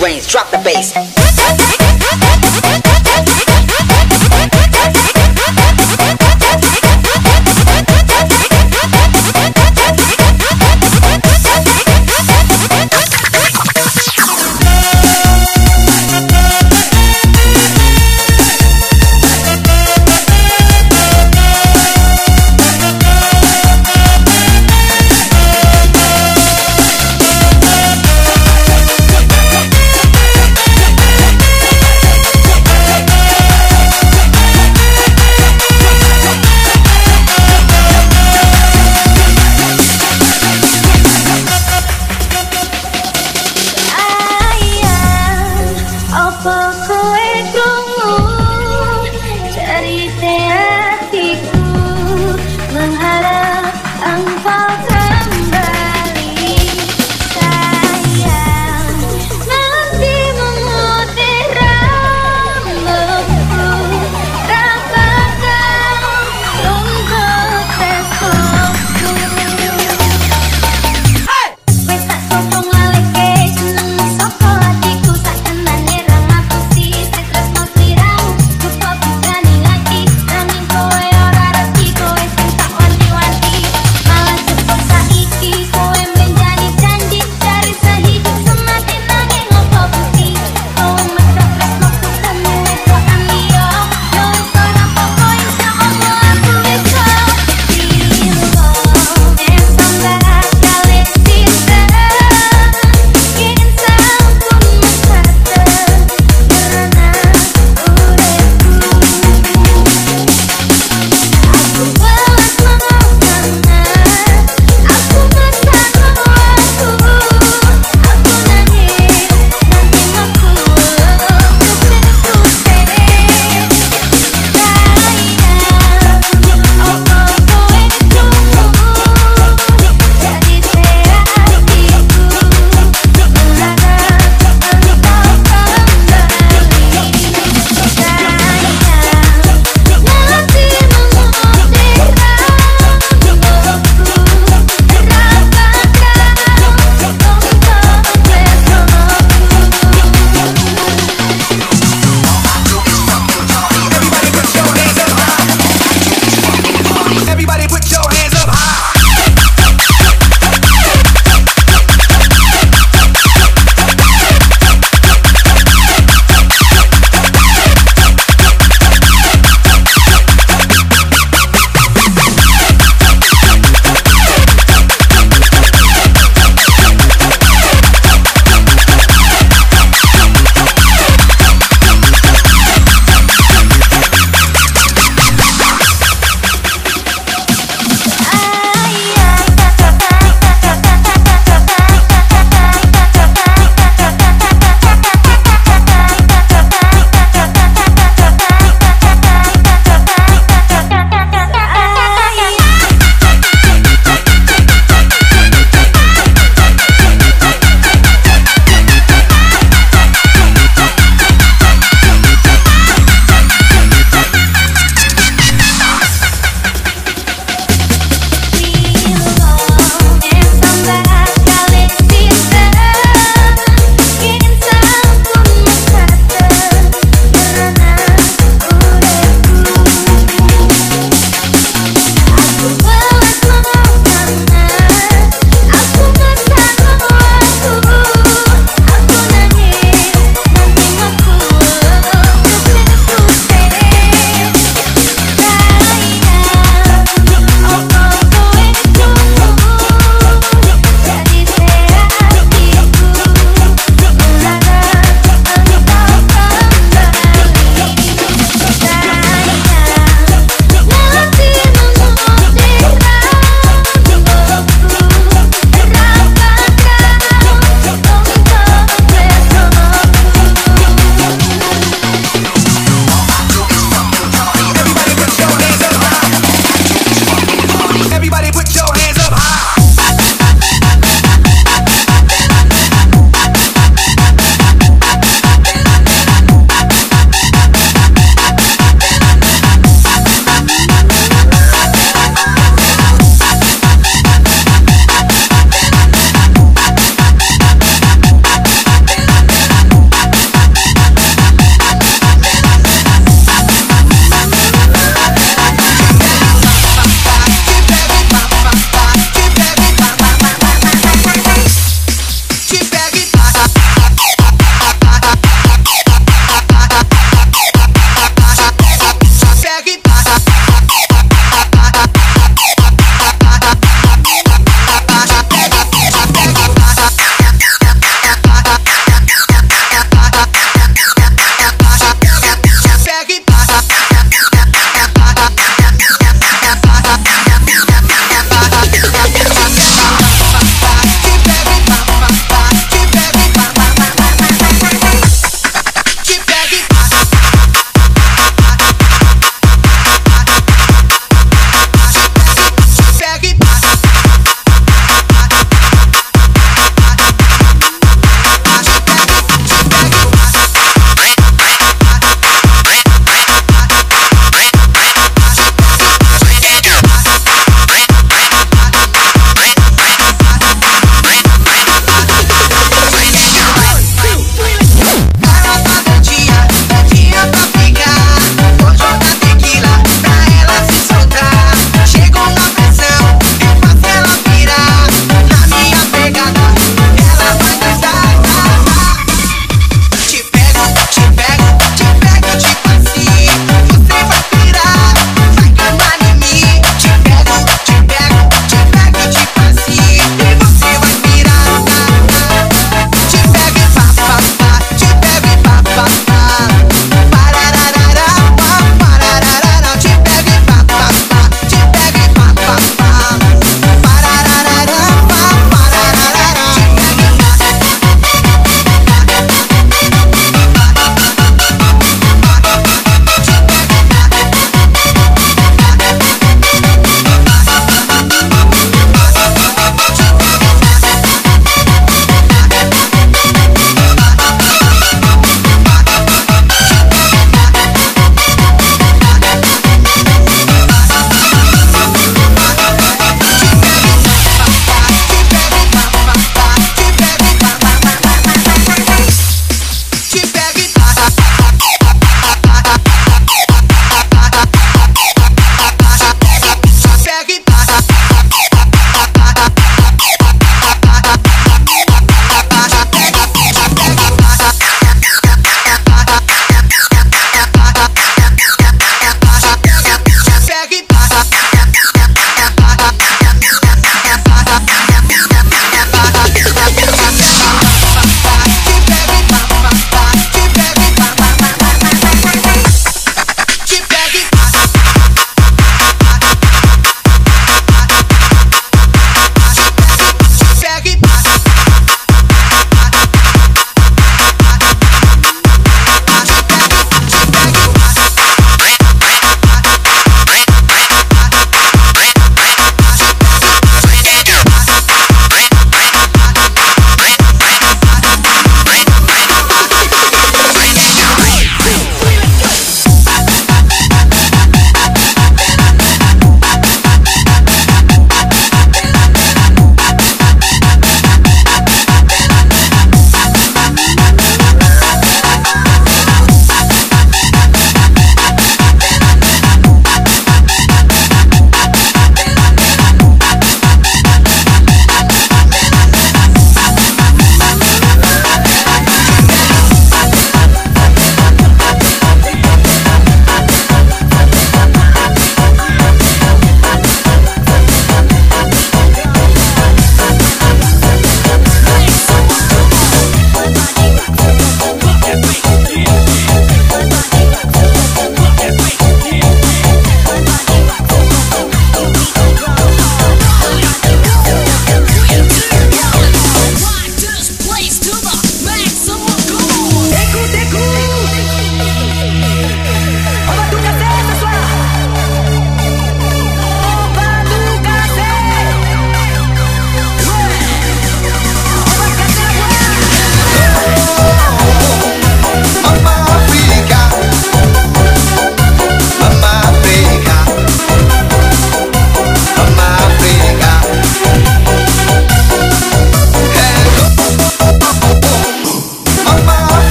brains, drop the bass.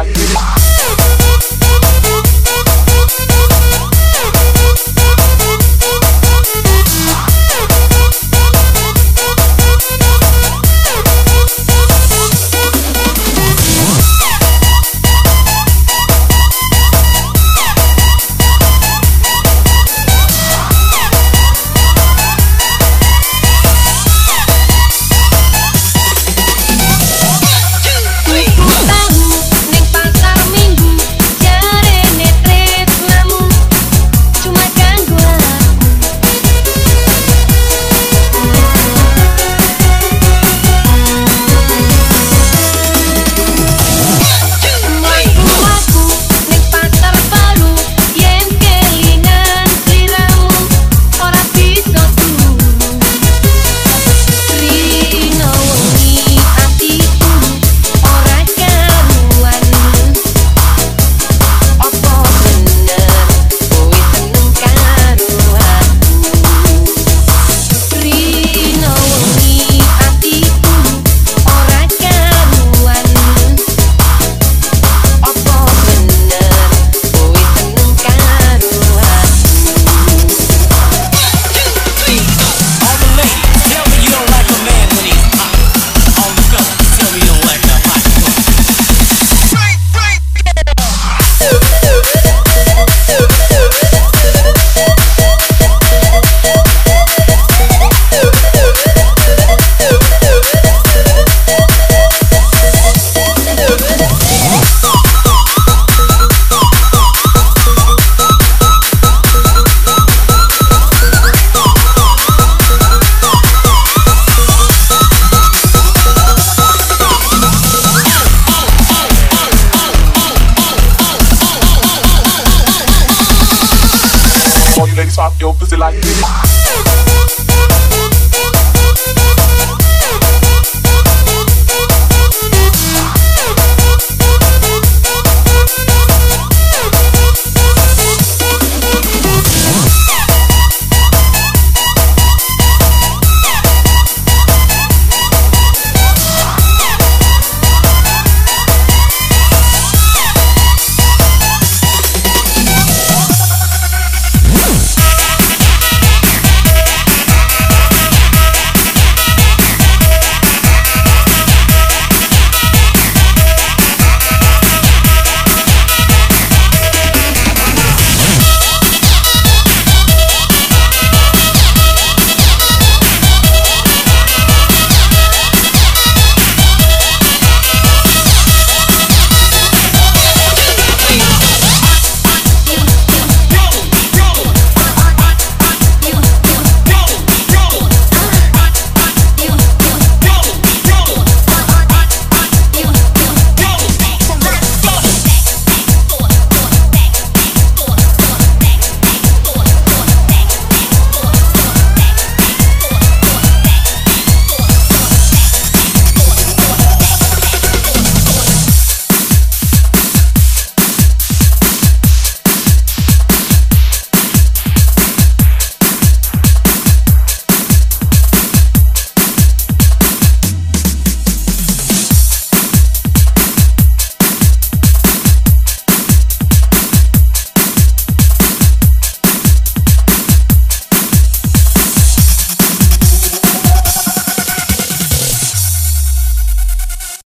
like this.